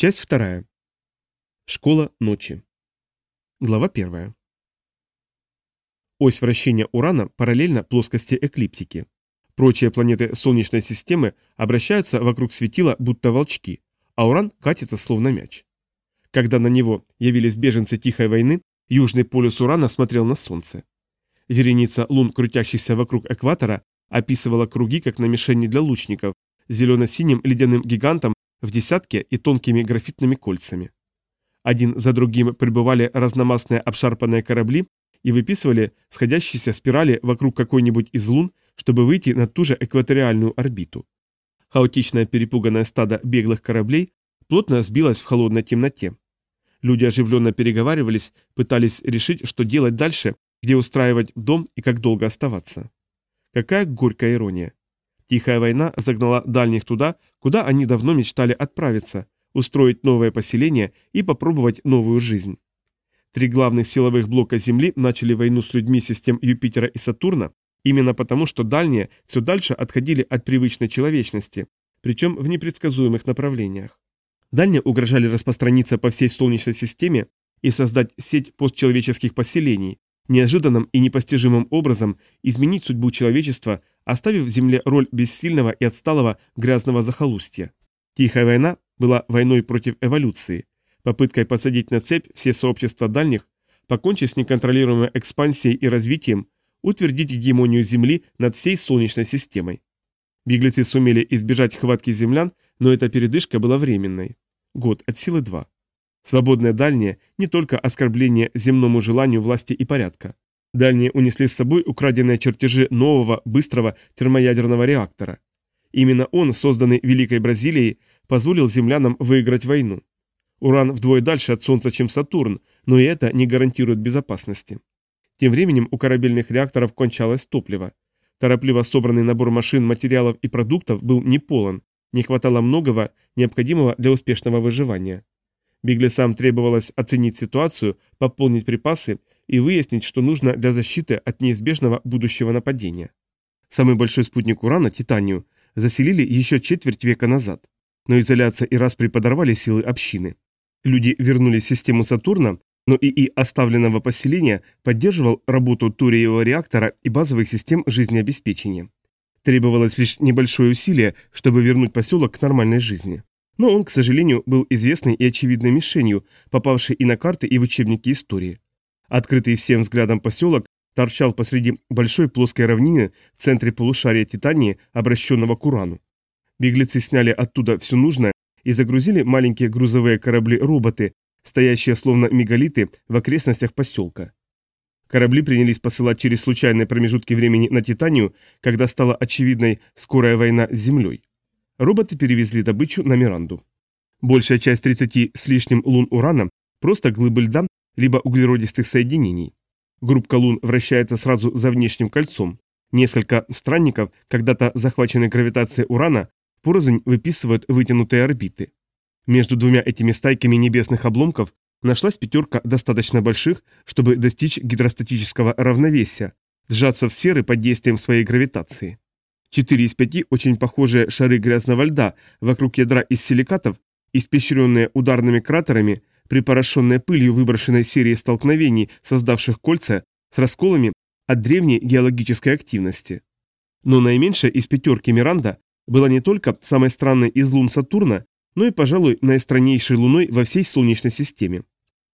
Часть вторая. Школа ночи. Глава первая. Ось вращения Урана параллельна плоскости эклиптики. Прочие планеты Солнечной системы обращаются вокруг светила, будто волчки, а Уран катится словно мяч. Когда на него явились беженцы Тихой войны, южный полюс Урана смотрел на Солнце. Вереница лун, крутящихся вокруг экватора, описывала круги, как на мишени для лучников, зелено-синим ледяным гигантом в десятке и тонкими графитными кольцами. Один за другим прибывали разномастные обшарпанные корабли и выписывали сходящиеся спирали вокруг какой-нибудь из лун, чтобы выйти на ту же экваториальную орбиту. Хаотичное перепуганное стадо беглых кораблей плотно сбилось в холодной темноте. Люди оживленно переговаривались, пытались решить, что делать дальше, где устраивать дом и как долго оставаться. Какая горькая ирония. Тихая война загнала дальних туда, куда они давно мечтали отправиться, устроить новое поселение и попробовать новую жизнь. Три главных силовых блока Земли начали войну с людьми систем Юпитера и Сатурна, именно потому, что дальние все дальше отходили от привычной человечности, причем в непредсказуемых направлениях. Дальние угрожали распространиться по всей Солнечной системе и создать сеть постчеловеческих поселений, неожиданным и непостижимым образом изменить судьбу человечества, оставив Земле роль бессильного и отсталого грязного захолустья. Тихая война была войной против эволюции, попыткой посадить на цепь все сообщества дальних, покончить с неконтролируемой экспансией и развитием, утвердить гегемонию Земли над всей Солнечной системой. Беглецы сумели избежать хватки землян, но эта передышка была временной. Год от силы два. Свободное дальнее – не только оскорбление земному желанию власти и порядка. Дальние унесли с собой украденные чертежи нового, быстрого термоядерного реактора. Именно он, созданный Великой Бразилией, позволил землянам выиграть войну. Уран вдвое дальше от Солнца, чем Сатурн, но и это не гарантирует безопасности. Тем временем у корабельных реакторов кончалось топливо. Торопливо собранный набор машин, материалов и продуктов был не полон, не хватало многого, необходимого для успешного выживания. Беглецам требовалось оценить ситуацию, пополнить припасы и выяснить, что нужно для защиты от неизбежного будущего нападения. Самый большой спутник Урана, Титанию, заселили еще четверть века назад. Но изоляция и распри подорвали силы общины. Люди вернулись в систему Сатурна, но ИИ оставленного поселения поддерживал работу туриевого реактора и базовых систем жизнеобеспечения. Требовалось лишь небольшое усилие, чтобы вернуть поселок к нормальной жизни. Но он, к сожалению, был известной и очевидной мишенью, попавшей и на карты, и в учебники истории. Открытый всем взглядом поселок торчал посреди большой плоской равнины в центре полушария Титании, обращенного к Урану. Беглецы сняли оттуда все нужное и загрузили маленькие грузовые корабли-роботы, стоящие словно мегалиты в окрестностях поселка. Корабли принялись посылать через случайные промежутки времени на Титанию, когда стала очевидной скорая война с Землей. Роботы перевезли добычу на Миранду. Большая часть 30 с лишним лун Урана – просто глыбы льда либо углеродистых соединений. Группка лун вращается сразу за внешним кольцом. Несколько странников, когда-то захваченные гравитацией Урана, порознь выписывают вытянутые орбиты. Между двумя этими стайками небесных обломков нашлась пятерка достаточно больших, чтобы достичь гидростатического равновесия, сжаться в сферы под действием своей гравитации. Четыре из пяти очень похожие шары грязного льда вокруг ядра из силикатов, испещренные ударными кратерами, припорошенная пылью выброшенной серии столкновений, создавших кольца, с расколами от древней геологической активности. Но наименьшая из пятерки Миранда была не только самой странной из лун Сатурна, но и, пожалуй, наистраннейшей луной во всей Солнечной системе.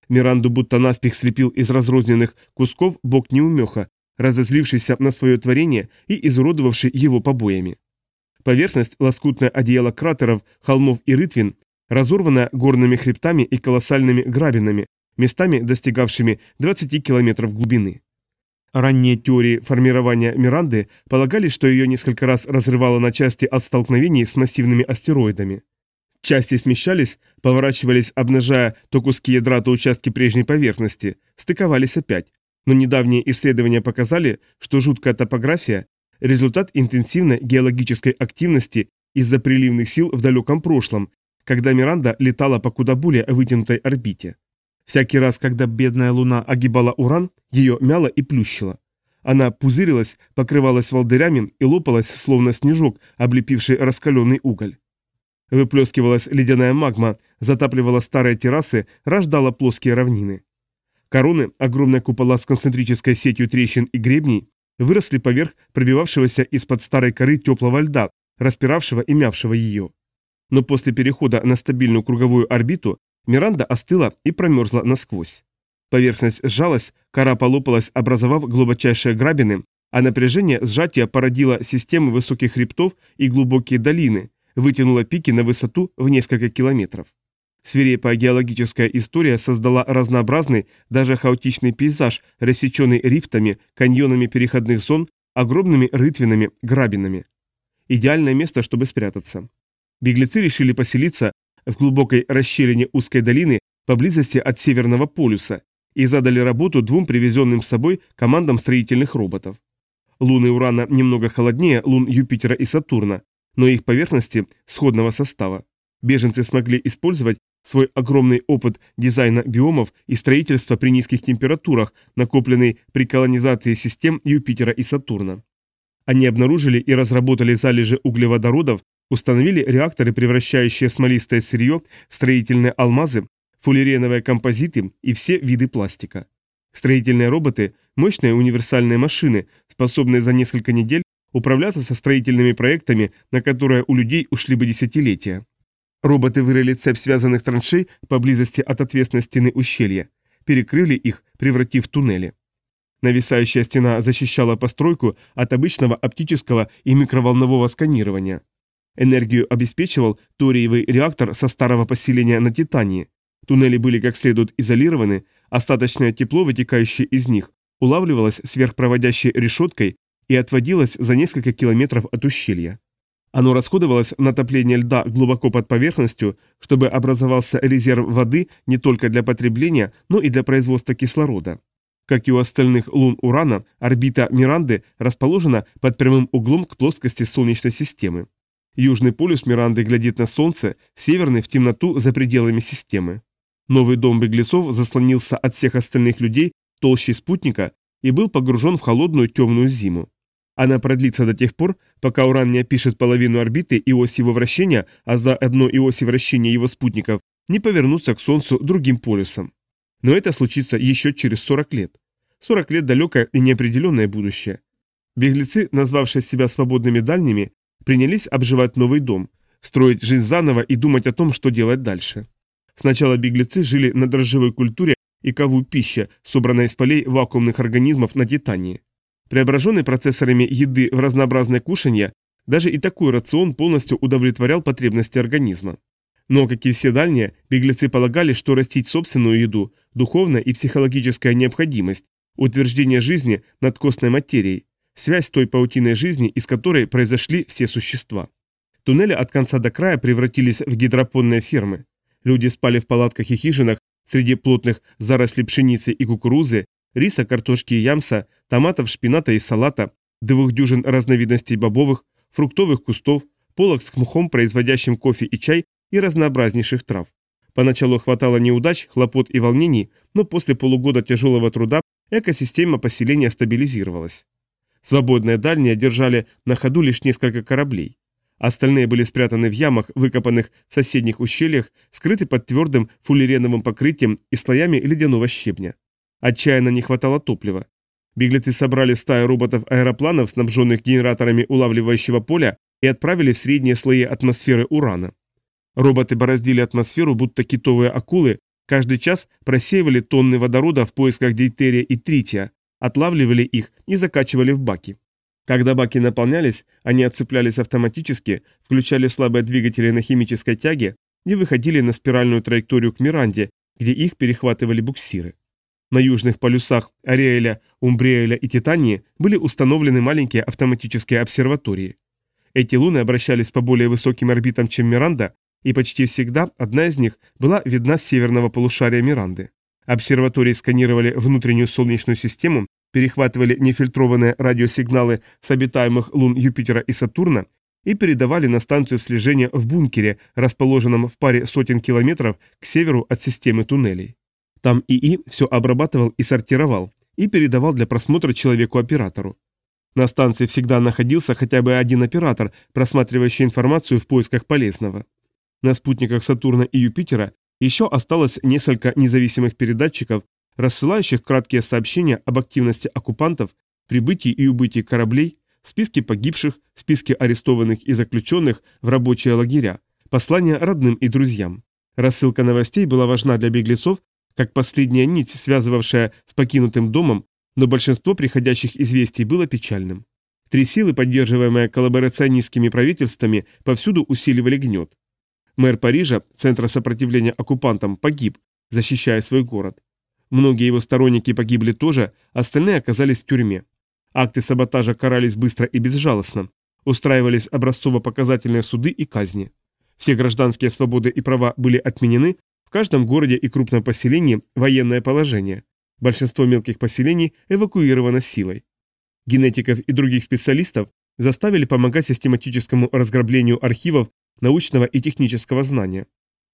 Миранду будто наспех слепил из разрозненных кусков бог неумеха, разозлившийся на свое творение и изуродовавший его побоями. Поверхность, лоскутное одеяло кратеров, холмов и рытвин разорвана горными хребтами и колоссальными грабинами, местами достигавшими 20 километров глубины. Ранние теории формирования Миранды полагали, что ее несколько раз разрывало на части от столкновений с массивными астероидами. Части смещались, поворачивались, обнажая то куски ядра, то участки прежней поверхности, стыковались опять. Но недавние исследования показали, что жуткая топография – результат интенсивной геологической активности из-за приливных сил в далеком прошлом, когда Миранда летала по куда более вытянутой орбите. Всякий раз, когда бедная Луна огибала Уран, ее мяло и плющило. Она пузырилась, покрывалась волдырями и лопалась, словно снежок, облепивший раскаленный уголь. Выплескивалась ледяная магма, затапливала старые террасы, рождала плоские равнины. Короны, огромные купола с концентрической сетью трещин и гребней, выросли поверх пробивавшегося из-под старой коры теплого льда, распиравшего и мявшего ее. Но после перехода на стабильную круговую орбиту Миранда остыла и промерзла насквозь. Поверхность сжалась, кора полопалась, образовав глубочайшие грабины, а напряжение сжатия породило системы высоких хребтов и глубокие долины, вытянуло пики на высоту в несколько километров. Свирепая геологическая история создала разнообразный, даже хаотичный пейзаж, рассеченный рифтами, каньонами переходных зон, огромными рытвинами, грабинами. Идеальное место, чтобы спрятаться. Беглецы решили поселиться в глубокой расщелине узкой долины поблизости от Северного полюса и задали работу двум привезенным с собой командам строительных роботов. Луны Урана немного холоднее лун Юпитера и Сатурна, но их поверхности сходного состава. Беженцы смогли использовать свой огромный опыт дизайна биомов и строительства при низких температурах, накопленный при колонизации систем Юпитера и Сатурна. Они обнаружили и разработали залежи углеводородов, установили реакторы, превращающие смолистое сырье в строительные алмазы, фуллереновые композиты и все виды пластика. Строительные роботы – мощные универсальные машины, способные за несколько недель управляться со строительными проектами, на которые у людей ушли бы десятилетия. Роботы вырыли цепь связанных траншей поблизости от отвесной стены ущелья, перекрыли их, превратив туннели. Нависающая стена защищала постройку от обычного оптического и микроволнового сканирования. Энергию обеспечивал ториевый реактор со старого поселения на Титании. Туннели были как следует изолированы, остаточное тепло, вытекающее из них, улавливалось сверхпроводящей решеткой и отводилось за несколько километров от ущелья. Оно расходовалось на топление льда глубоко под поверхностью, чтобы образовался резерв воды не только для потребления, но и для производства кислорода. Как и у остальных лун Урана, орбита Миранды расположена под прямым углом к плоскости Солнечной системы. Южный полюс Миранды глядит на Солнце, северный в темноту за пределами системы. Новый дом беглецов заслонился от всех остальных людей толщей спутника и был погружен в холодную темную зиму. Она продлится до тех пор, пока Уран не опишет половину орбиты и ось его вращения, а за одно и оси вращения его спутников не повернутся к Солнцу другим полюсом. Но это случится еще через 40 лет. 40 лет далекое и неопределенное будущее. Беглецы, назвавшие себя свободными дальними, принялись обживать новый дом, строить жизнь заново и думать о том, что делать дальше. Сначала беглецы жили на дрожжевой культуре и кову пищи, собранной из полей вакуумных организмов на Титании. Преображенный процессорами еды в разнообразное кушанье, даже и такой рацион полностью удовлетворял потребности организма. Но, как и все дальние, беглецы полагали, что растить собственную еду – духовная и психологическая необходимость, утверждение жизни над костной материей, связь той паутиной жизни, из которой произошли все существа. Туннели от конца до края превратились в гидропонные фермы. Люди спали в палатках и хижинах среди плотных зарослей пшеницы и кукурузы, риса, картошки и ямса, томатов, шпината и салата, двух дюжин разновидностей бобовых, фруктовых кустов, полок с мхом, производящим кофе и чай и разнообразнейших трав. Поначалу хватало неудач, хлопот и волнений, но после полугода тяжелого труда экосистема поселения стабилизировалась. Свободные дальние держали на ходу лишь несколько кораблей. Остальные были спрятаны в ямах, выкопанных в соседних ущельях, скрыты под твердым фуллереновым покрытием и слоями ледяного щебня. Отчаянно не хватало топлива. Беглецы собрали стаю роботов-аэропланов, снабженных генераторами улавливающего поля, и отправили в средние слои атмосферы урана. Роботы бороздили атмосферу, будто китовые акулы, каждый час просеивали тонны водорода в поисках дейтерия и трития, отлавливали их и закачивали в баки. Когда баки наполнялись, они отцеплялись автоматически, включали слабые двигатели на химической тяге и выходили на спиральную траекторию к Миранде, где их перехватывали буксиры. На южных полюсах Ариэля, Умбриэля и Титании были установлены маленькие автоматические обсерватории. Эти луны обращались по более высоким орбитам, чем Миранда, и почти всегда одна из них была видна с северного полушария Миранды. Обсерватории сканировали внутреннюю Солнечную систему перехватывали нефильтрованные радиосигналы с обитаемых лун Юпитера и Сатурна и передавали на станцию слежения в бункере, расположенном в паре сотен километров к северу от системы туннелей. Там ИИ все обрабатывал и сортировал, и передавал для просмотра человеку-оператору. На станции всегда находился хотя бы один оператор, просматривающий информацию в поисках полезного. На спутниках Сатурна и Юпитера еще осталось несколько независимых передатчиков, рассылающих краткие сообщения об активности оккупантов, прибытии и убытии кораблей, списки погибших, списки арестованных и заключенных в рабочие лагеря, послания родным и друзьям. Рассылка новостей была важна для беглецов, как последняя нить, связывавшая с покинутым домом, но большинство приходящих известий было печальным. Три силы, поддерживаемые коллаборационистскими правительствами, повсюду усиливали гнет. Мэр Парижа, центра сопротивления оккупантам, погиб, защищая свой город. Многие его сторонники погибли тоже, остальные оказались в тюрьме. Акты саботажа карались быстро и безжалостно. Устраивались образцово-показательные суды и казни. Все гражданские свободы и права были отменены, в каждом городе и крупном поселении военное положение. Большинство мелких поселений эвакуировано силой. Генетиков и других специалистов заставили помогать систематическому разграблению архивов научного и технического знания.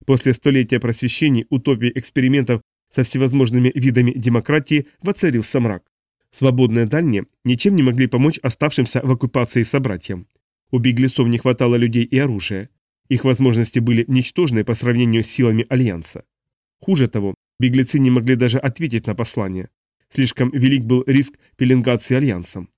После столетия просвещений, утопий, экспериментов со всевозможными видами демократии воцарился мрак. Свободные дальние ничем не могли помочь оставшимся в оккупации собратьям. У беглецов не хватало людей и оружия. Их возможности были ничтожны по сравнению с силами Альянса. Хуже того, беглецы не могли даже ответить на послание. Слишком велик был риск пеленгации Альянсом.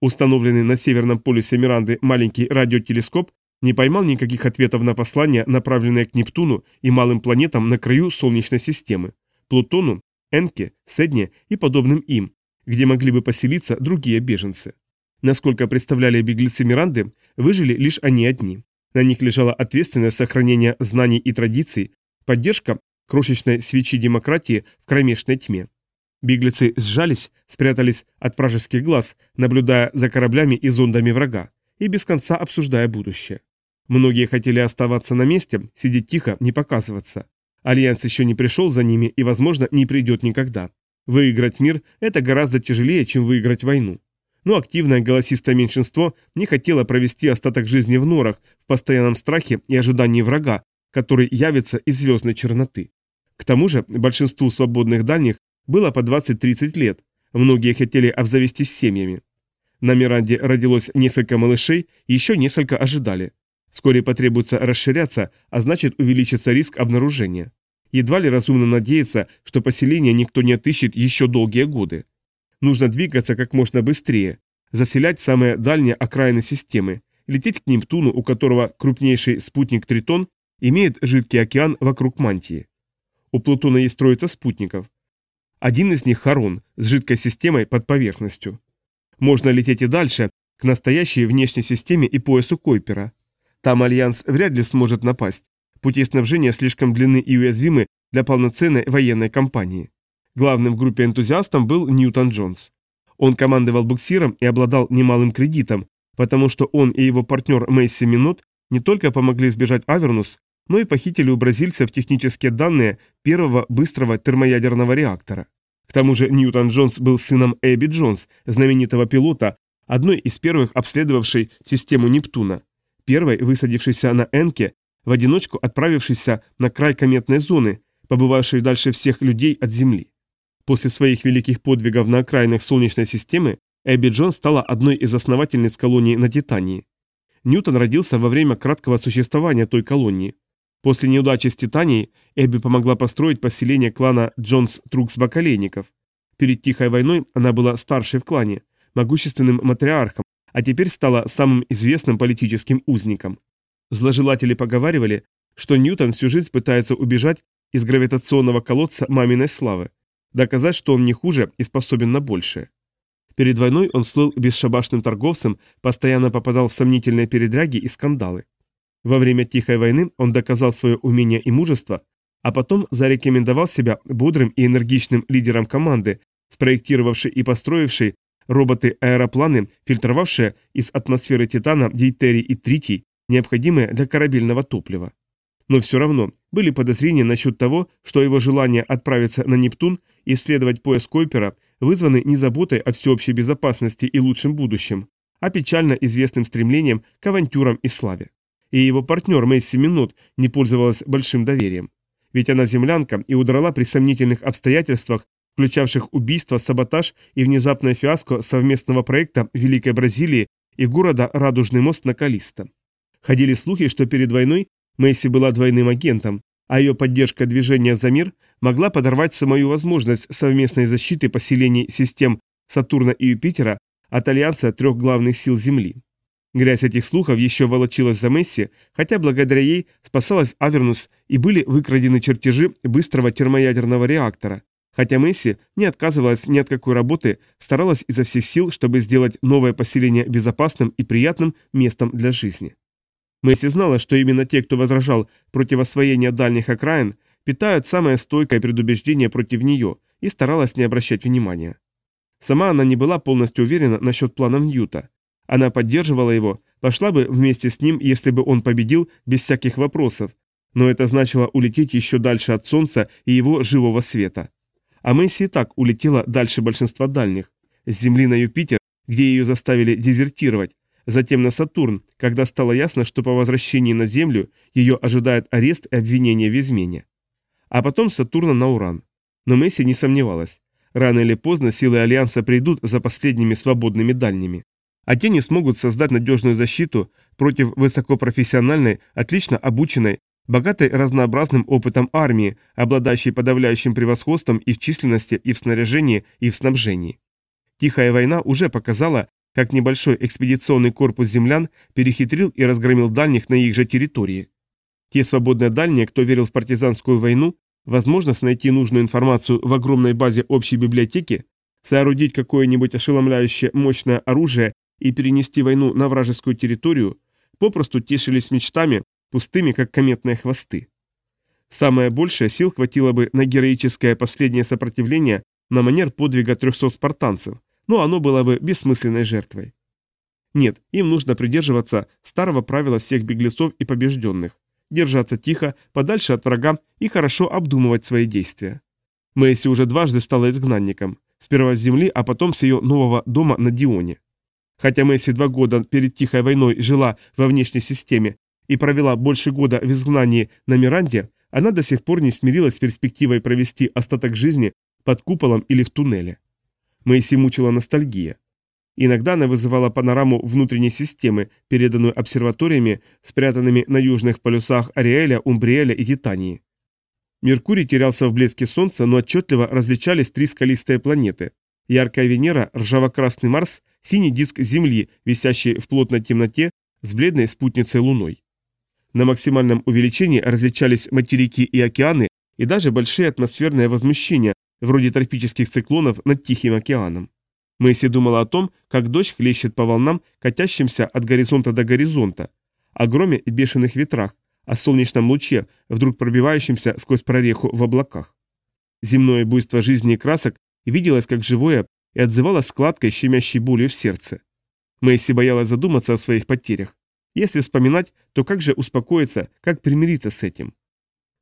Установленный на северном полюсе Миранды маленький радиотелескоп не поймал никаких ответов на послания, направленные к Нептуну и малым планетам на краю Солнечной системы, Плутону, Энке, Седне и подобным им, где могли бы поселиться другие беженцы. Насколько представляли беглецы Миранды, выжили лишь они одни. На них лежала ответственность сохранения знаний и традиций, поддержка крошечной свечи демократии в кромешной тьме. Беглецы сжались, спрятались от вражеских глаз, наблюдая за кораблями и зондами врага, и без конца обсуждая будущее. Многие хотели оставаться на месте, сидеть тихо, не показываться. Альянс еще не пришел за ними и, возможно, не придет никогда. Выиграть мир – это гораздо тяжелее, чем выиграть войну но активное голосистое меньшинство не хотело провести остаток жизни в норах в постоянном страхе и ожидании врага, который явится из звездной черноты. К тому же большинству свободных дальних было по 20-30 лет, многие хотели обзавестись семьями. На Миранде родилось несколько малышей, еще несколько ожидали. Вскоре потребуется расширяться, а значит увеличится риск обнаружения. Едва ли разумно надеяться, что поселение никто не отыщет еще долгие годы. Нужно двигаться как можно быстрее, заселять самые дальние окраины системы, лететь к Нептуну, у которого крупнейший спутник Тритон имеет жидкий океан вокруг мантии. У Плутона есть троица спутников. Один из них Харон с жидкой системой под поверхностью. Можно лететь и дальше, к настоящей внешней системе и поясу Койпера. Там Альянс вряд ли сможет напасть. Пути снабжения слишком длинны и уязвимы для полноценной военной кампании. Главным в группе энтузиастом был Ньютон Джонс. Он командовал буксиром и обладал немалым кредитом, потому что он и его партнер Мейси Минот не только помогли избежать Авернус, но и похитили у бразильцев технические данные первого быстрого термоядерного реактора. К тому же Ньютон Джонс был сыном Эбби Джонс, знаменитого пилота, одной из первых обследовавшей систему Нептуна, первой высадившейся на Энке, в одиночку отправившейся на край кометной зоны, побывавшей дальше всех людей от Земли. После своих великих подвигов на окраинах Солнечной системы Эбби Джон стала одной из основательниц колонии на Титании. Ньютон родился во время краткого существования той колонии. После неудачи с Титанией Эбби помогла построить поселение клана Джонс Трукс-Бакалейников. Перед Тихой войной она была старшей в клане, могущественным матриархом, а теперь стала самым известным политическим узником. Зложелатели поговаривали, что Ньютон всю жизнь пытается убежать из гравитационного колодца маминой славы доказать, что он не хуже и способен на большее. Перед войной он слыл бесшабашным торговцем, постоянно попадал в сомнительные передряги и скандалы. Во время Тихой войны он доказал свое умение и мужество, а потом зарекомендовал себя бодрым и энергичным лидером команды, спроектировавшей и построившей роботы-аэропланы, фильтровавшие из атмосферы Титана дейтерий и тритий, необходимые для корабельного топлива. Но все равно были подозрения насчет того, что его желание отправиться на Нептун и исследовать пояс Койпера вызваны не заботой о всеобщей безопасности и лучшем будущем, а печально известным стремлением к авантюрам и славе. И его партнер Мэйси Минут не пользовалась большим доверием. Ведь она землянка и удрала при сомнительных обстоятельствах, включавших убийство, саботаж и внезапное фиаско совместного проекта Великой Бразилии и города Радужный мост на Калисто. Ходили слухи, что перед войной Мэйси была двойным агентом, а ее поддержка движения за мир могла подорвать самую возможность совместной защиты поселений систем Сатурна и Юпитера от альянса трех главных сил Земли. Грязь этих слухов еще волочилась за Месси, хотя благодаря ей спасалась Авернус и были выкрадены чертежи быстрого термоядерного реактора, хотя Месси не отказывалась ни от какой работы, старалась изо всех сил, чтобы сделать новое поселение безопасным и приятным местом для жизни. Месси знала, что именно те, кто возражал против освоения дальних окраин, питают самое стойкое предубеждение против нее и старалась не обращать внимания. Сама она не была полностью уверена насчет планов Ньюта. Она поддерживала его, пошла бы вместе с ним, если бы он победил без всяких вопросов, но это значило улететь еще дальше от Солнца и его живого света. А Мэйси и так улетела дальше большинства дальних, с Земли на Юпитер, где ее заставили дезертировать, затем на Сатурн, когда стало ясно, что по возвращении на Землю ее ожидает арест и обвинение в измене. А потом Сатурна на Уран. Но Месси не сомневалась. Рано или поздно силы Альянса придут за последними свободными дальними. А те не смогут создать надежную защиту против высокопрофессиональной, отлично обученной, богатой разнообразным опытом армии, обладающей подавляющим превосходством и в численности, и в снаряжении, и в снабжении. Тихая война уже показала, как небольшой экспедиционный корпус землян перехитрил и разгромил дальних на их же территории. Те свободные дальние, кто верил в партизанскую войну, возможность найти нужную информацию в огромной базе общей библиотеки, соорудить какое-нибудь ошеломляющее мощное оружие и перенести войну на вражескую территорию, попросту тешились мечтами, пустыми, как кометные хвосты. Самое большее сил хватило бы на героическое последнее сопротивление на манер подвига 300 спартанцев, но оно было бы бессмысленной жертвой. Нет, им нужно придерживаться старого правила всех беглецов и побежденных – держаться тихо, подальше от врага и хорошо обдумывать свои действия. Мэйси уже дважды стала изгнанником, сперва с земли, а потом с ее нового дома на Дионе. Хотя Мэйси два года перед Тихой войной жила во внешней системе и провела больше года в изгнании на Миранде, она до сих пор не смирилась с перспективой провести остаток жизни под куполом или в туннеле. Мэйси мучила ностальгия. Иногда она вызывала панораму внутренней системы, переданную обсерваториями, спрятанными на южных полюсах Ариэля, Умбриэля и Титании. Меркурий терялся в блеске Солнца, но отчетливо различались три скалистые планеты. Яркая Венера, ржаво-красный Марс, синий диск Земли, висящий в плотной темноте с бледной спутницей Луной. На максимальном увеличении различались материки и океаны и даже большие атмосферные возмущения, вроде тропических циклонов над Тихим океаном. Мэйси думала о том, как дождь хлещет по волнам, катящимся от горизонта до горизонта, о громе и бешеных ветрах, о солнечном луче, вдруг пробивающемся сквозь прореху в облаках. Земное буйство жизни и красок виделось как живое и отзывалось складкой, щемящей болью в сердце. Мэйси боялась задуматься о своих потерях. Если вспоминать, то как же успокоиться, как примириться с этим?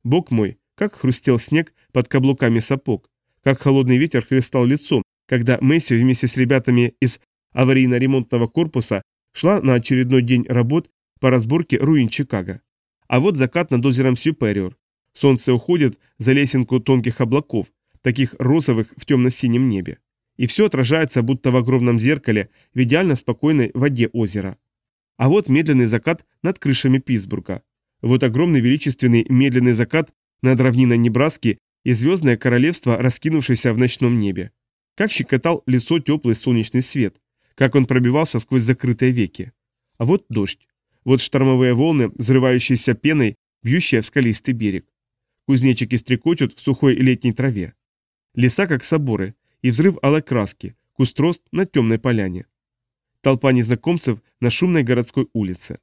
Бог мой, как хрустел снег под каблуками сапог, как холодный ветер хлестал лицо, когда Месси вместе с ребятами из аварийно-ремонтного корпуса шла на очередной день работ по разборке руин Чикаго. А вот закат над озером Сюпериор. Солнце уходит за лесенку тонких облаков, таких розовых в темно-синем небе. И все отражается будто в огромном зеркале в идеально спокойной воде озера. А вот медленный закат над крышами Питтсбурга. Вот огромный величественный медленный закат над равниной Небраски и звездное королевство, раскинувшееся в ночном небе. Как щекотал лицо теплый солнечный свет, как он пробивался сквозь закрытые веки. А вот дождь. Вот штормовые волны, взрывающиеся пеной, бьющие в скалистый берег. Кузнечики стрекочут в сухой летней траве. Леса как соборы, и взрыв алой краски, куст рост на темной поляне. Толпа незнакомцев на шумной городской улице.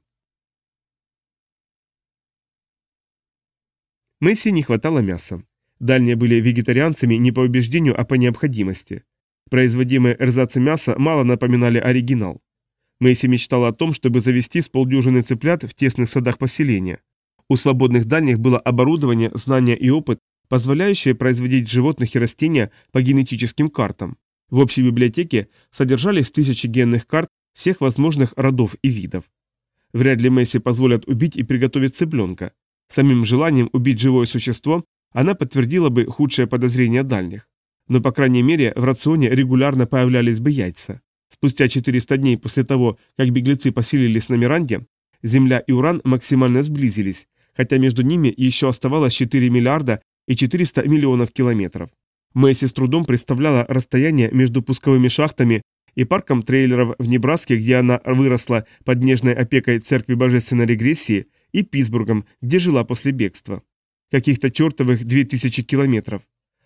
Месси не хватало мяса. Дальние были вегетарианцами не по убеждению, а по необходимости. Производимые эрзацы мяса мало напоминали оригинал. Мэйси мечтала о том, чтобы завести с полдюжины цыплят в тесных садах поселения. У свободных дальних было оборудование, знания и опыт, позволяющие производить животных и растения по генетическим картам. В общей библиотеке содержались тысячи генных карт всех возможных родов и видов. Вряд ли Месси позволят убить и приготовить цыпленка. Самим желанием убить живое существо она подтвердила бы худшее подозрение дальних. Но, по крайней мере, в рационе регулярно появлялись бы яйца. Спустя 400 дней после того, как беглецы поселились на Миранде, Земля и Уран максимально сблизились, хотя между ними еще оставалось 4 миллиарда и 400 миллионов километров. Мэйси с трудом представляла расстояние между пусковыми шахтами и парком трейлеров в Небраске, где она выросла под нежной опекой Церкви Божественной Регрессии, и Питтсбургом, где жила после бегства. Каких-то чертовых 2000 километров.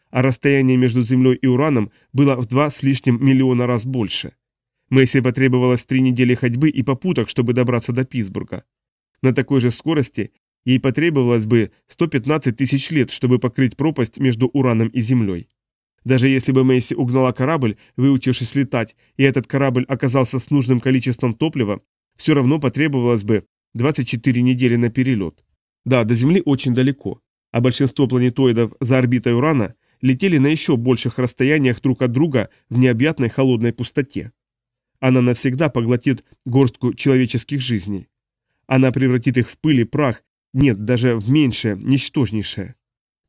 А расстояние между Землей и Ураном было в два с лишним миллиона раз больше. Мэйси потребовалось три недели ходьбы и попуток, чтобы добраться до Питтсбурга. На такой же скорости ей потребовалось бы 115 тысяч лет, чтобы покрыть пропасть между Ураном и Землей. Даже если бы Мэйси угнала корабль, выучившись летать, и этот корабль оказался с нужным количеством топлива, все равно потребовалось бы 24 недели на перелет. Да, до Земли очень далеко, а большинство планетоидов за орбитой Урана летели на еще больших расстояниях друг от друга в необъятной холодной пустоте. Она навсегда поглотит горстку человеческих жизней. Она превратит их в пыль и прах, нет, даже в меньшее, ничтожнейшее.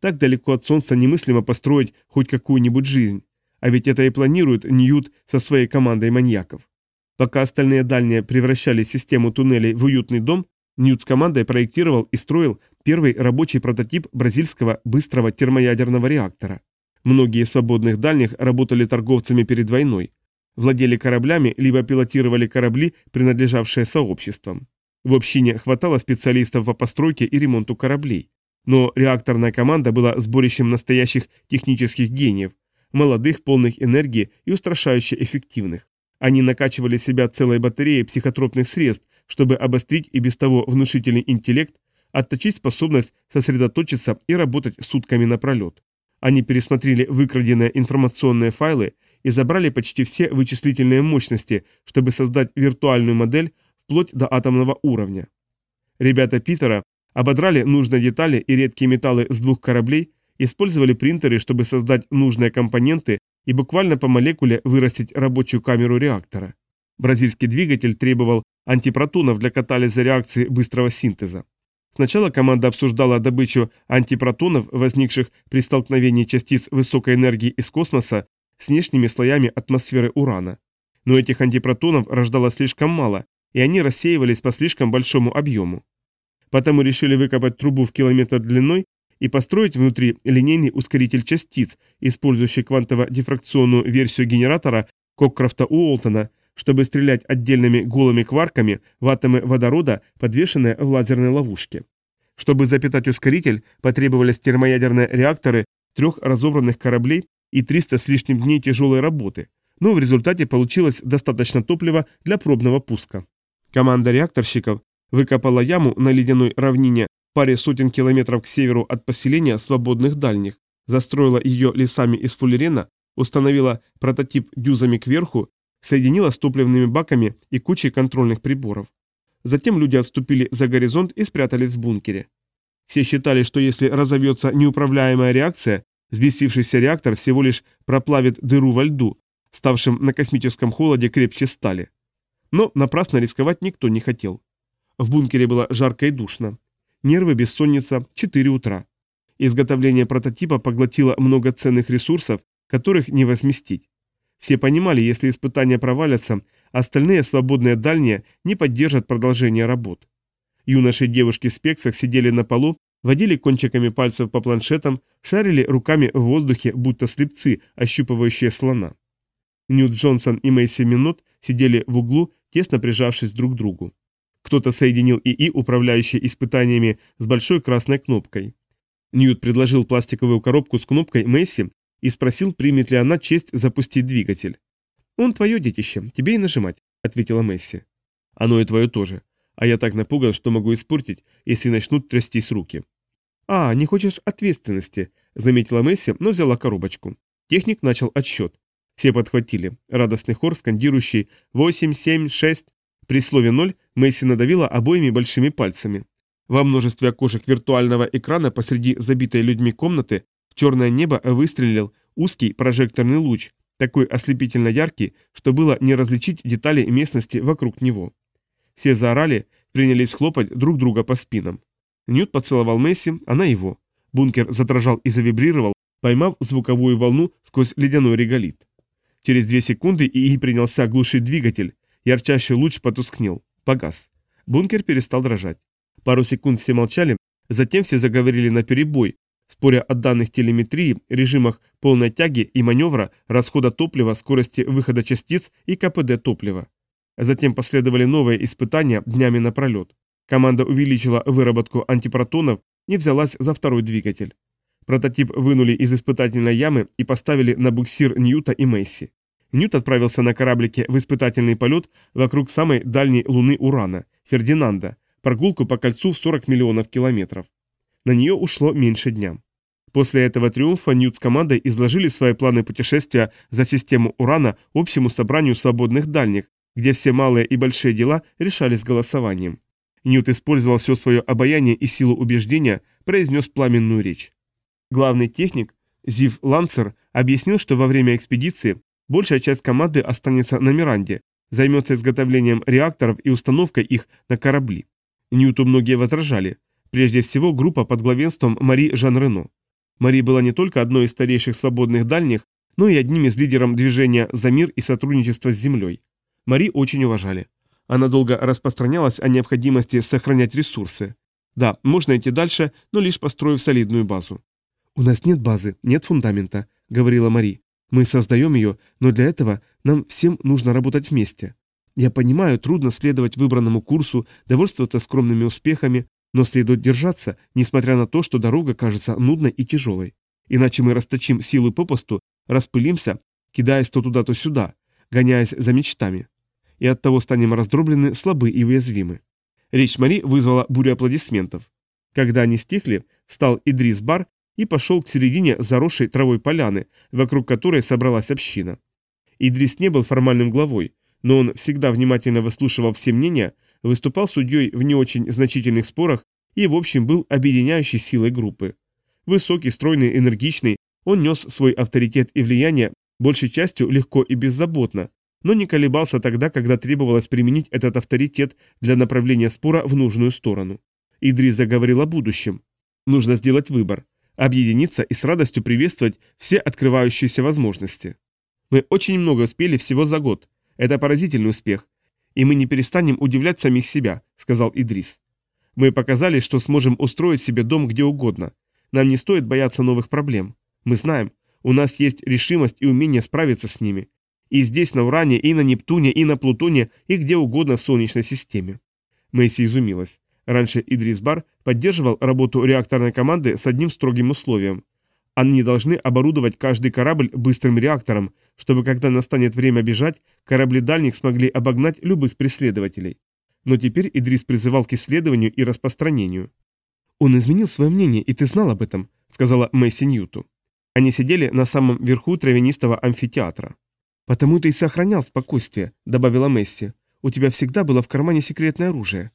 Так далеко от Солнца немыслимо построить хоть какую-нибудь жизнь. А ведь это и планирует Ньют со своей командой маньяков. Пока остальные дальние превращали систему туннелей в уютный дом, Ньют с командой проектировал и строил первый рабочий прототип бразильского быстрого термоядерного реактора. Многие свободных дальних работали торговцами перед войной. Владели кораблями, либо пилотировали корабли, принадлежавшие сообществам. В общине хватало специалистов по постройке и ремонту кораблей. Но реакторная команда была сборищем настоящих технических гениев, молодых, полных энергии и устрашающе эффективных. Они накачивали себя целой батареей психотропных средств, чтобы обострить и без того внушительный интеллект, отточить способность сосредоточиться и работать сутками напролет. Они пересмотрели выкраденные информационные файлы и забрали почти все вычислительные мощности, чтобы создать виртуальную модель вплоть до атомного уровня. Ребята Питера Ободрали нужные детали и редкие металлы с двух кораблей, использовали принтеры, чтобы создать нужные компоненты и буквально по молекуле вырастить рабочую камеру реактора. Бразильский двигатель требовал антипротонов для катализа реакции быстрого синтеза. Сначала команда обсуждала добычу антипротонов, возникших при столкновении частиц высокой энергии из космоса с внешними слоями атмосферы Урана. Но этих антипротонов рождалось слишком мало, и они рассеивались по слишком большому объему. Потому решили выкопать трубу в километр длиной и построить внутри линейный ускоритель частиц, использующий квантово-дифракционную версию генератора Коккрофта Уолтона, чтобы стрелять отдельными голыми кварками в атомы водорода, подвешенные в лазерной ловушке. Чтобы запитать ускоритель, потребовались термоядерные реакторы трех разобранных кораблей и 300 с лишним дней тяжелой работы, но в результате получилось достаточно топлива для пробного пуска. Команда реакторщиков Выкопала яму на ледяной равнине паре сотен километров к северу от поселения свободных дальних, застроила ее лесами из фуллерена, установила прототип дюзами кверху, соединила с топливными баками и кучей контрольных приборов. Затем люди отступили за горизонт и спрятались в бункере. Все считали, что если разовьется неуправляемая реакция, взбесившийся реактор всего лишь проплавит дыру во льду, ставшем на космическом холоде крепче стали. Но напрасно рисковать никто не хотел. В бункере было жарко и душно. Нервы, бессонница, 4 утра. Изготовление прототипа поглотило много ценных ресурсов, которых не возместить. Все понимали, если испытания провалятся, остальные свободные дальние не поддержат продолжение работ. Юноши и девушки в спексах сидели на полу, водили кончиками пальцев по планшетам, шарили руками в воздухе, будто слепцы, ощупывающие слона. Ньют Джонсон и Мэйси Минот сидели в углу, тесно прижавшись друг к другу. Кто-то соединил ИИ, управляющий испытаниями, с большой красной кнопкой. Ньют предложил пластиковую коробку с кнопкой Месси и спросил, примет ли она честь запустить двигатель. «Он твое детище, тебе и нажимать», — ответила Месси. «Оно и твое тоже. А я так напуган, что могу испортить, если начнут трястись руки». «А, не хочешь ответственности», — заметила Месси, но взяла коробочку. Техник начал отсчет. Все подхватили. Радостный хор, скандирующий «восемь, семь, шесть». При слове «ноль» Мэйси надавила обоими большими пальцами. Во множестве окошек виртуального экрана посреди забитой людьми комнаты в черное небо выстрелил узкий прожекторный луч, такой ослепительно яркий, что было не различить детали местности вокруг него. Все заорали, принялись хлопать друг друга по спинам. Ньют поцеловал Месси, она его. Бункер задрожал и завибрировал, поймав звуковую волну сквозь ледяной реголит. Через две секунды ИИ принялся глушить двигатель, ярчайший луч потускнел. Погас. Бункер перестал дрожать. Пару секунд все молчали, Затем все заговорили на перебой, споря о данных телеметрии, режимах полной тяги и маневра, расхода топлива, скорости выхода частиц и КПД топлива. Затем последовали новые испытания днями напролет. Команда увеличила выработку антипротонов и взялась за второй двигатель. Прототип вынули из испытательной ямы и поставили на буксир Ньюта и Месси. Ньют отправился на кораблике в испытательный полет вокруг самой дальней луны Урана, Фердинанда, прогулку по кольцу в 40 миллионов километров. На нее ушло меньше дня. После этого триумфа Ньют с командой изложили свои планы путешествия за систему Урана общему собранию свободных дальних, где все малые и большие дела решались голосованием. Ньют использовал все свое обаяние и силу убеждения, произнес пламенную речь. Главный техник, Зив Лансер, объяснил, что во время экспедиции большая часть команды останется на Миранде, займется изготовлением реакторов и установкой их на корабли. Ньюту многие возражали. Прежде всего, группа под главенством Мари Жан Рено. Мари была не только одной из старейших свободных дальних, но и одним из лидеров движения за мир и сотрудничество с Землей. Мари очень уважали. Она долго распространялась о необходимости сохранять ресурсы. Да, можно идти дальше, но лишь построив солидную базу. «У нас нет базы, нет фундамента», — говорила Мари. «Мы создаем ее, но для этого нам всем нужно работать вместе. Я понимаю, трудно следовать выбранному курсу, довольствоваться скромными успехами, но следует держаться, несмотря на то, что дорога кажется нудной и тяжелой. Иначе мы расточим силы попусту, распылимся, кидаясь то туда, то сюда, гоняясь за мечтами. И оттого станем раздроблены, слабы и уязвимы. Речь Мари вызвала бурю аплодисментов. Когда они стихли, встал Идрис Бар и пошел к середине заросшей травой поляны, вокруг которой собралась община. Идрис не был формальным главой, но он всегда внимательно выслушивал все мнения, выступал судьей в не очень значительных спорах и, в общем, был объединяющей силой группы. Высокий, стройный, энергичный, он нес свой авторитет и влияние большей частью легко и беззаботно, но не колебался тогда, когда требовалось применить этот авторитет для направления спора в нужную сторону. Идрис заговорил о будущем. Нужно сделать выбор, объединиться и с радостью приветствовать все открывающиеся возможности. Мы очень много успели всего за год. Это поразительный успех, и мы не перестанем удивлять самих себя», — сказал Идрис. «Мы показали, что сможем устроить себе дом где угодно. Нам не стоит бояться новых проблем. Мы знаем, у нас есть решимость и умение справиться с ними. И здесь, на Уране, и на Нептуне, и на Плутоне, и где угодно в Солнечной системе». Мэйси изумилась. Раньше Идрис Бар поддерживал работу реакторной команды с одним строгим условием. Они должны оборудовать каждый корабль быстрым реактором, чтобы когда настанет время бежать, корабли дальних смогли обогнать любых преследователей. Но теперь Идрис призывал к исследованию и распространению. «Он изменил свое мнение, и ты знал об этом», — сказала Мэйси Ньюту. Они сидели на самом верху травянистого амфитеатра. «Потому ты и сохранял спокойствие», — добавила Месси. «У тебя всегда было в кармане секретное оружие».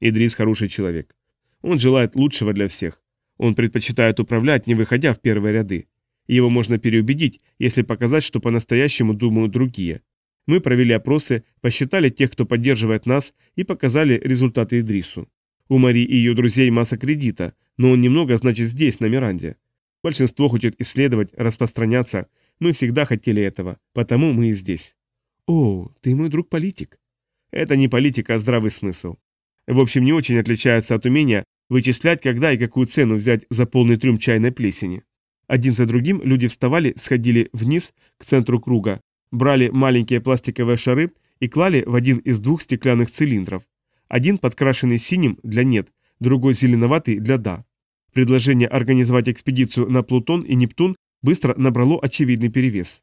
Идрис хороший человек. Он желает лучшего для всех. Он предпочитает управлять, не выходя в первые ряды. Его можно переубедить, если показать, что по-настоящему думают другие. Мы провели опросы, посчитали тех, кто поддерживает нас, и показали результаты Идрису. У Мари и ее друзей масса кредита, но он немного значит здесь, на Миранде. Большинство хочет исследовать, распространяться. Мы всегда хотели этого, потому мы и здесь. О, ты мой друг-политик. Это не политика, а здравый смысл. В общем, не очень отличается от умения вычислять, когда и какую цену взять за полный трюм чайной плесени. Один за другим люди вставали, сходили вниз, к центру круга, брали маленькие пластиковые шары и клали в один из двух стеклянных цилиндров. Один подкрашенный синим для «нет», другой зеленоватый для «да». Предложение организовать экспедицию на Плутон и Нептун быстро набрало очевидный перевес.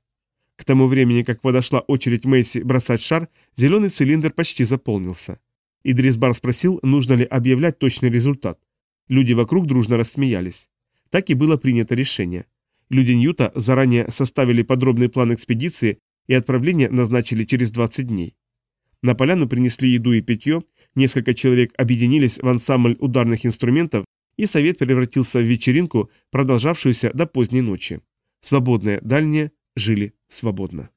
К тому времени, как подошла очередь Мэйси бросать шар, зеленый цилиндр почти заполнился. Идрис Бар спросил, нужно ли объявлять точный результат. Люди вокруг дружно рассмеялись. Так и было принято решение. Люди Ньюта заранее составили подробный план экспедиции и отправление назначили через 20 дней. На поляну принесли еду и питье, несколько человек объединились в ансамбль ударных инструментов, и совет превратился в вечеринку, продолжавшуюся до поздней ночи. Свободные дальние жили свободно.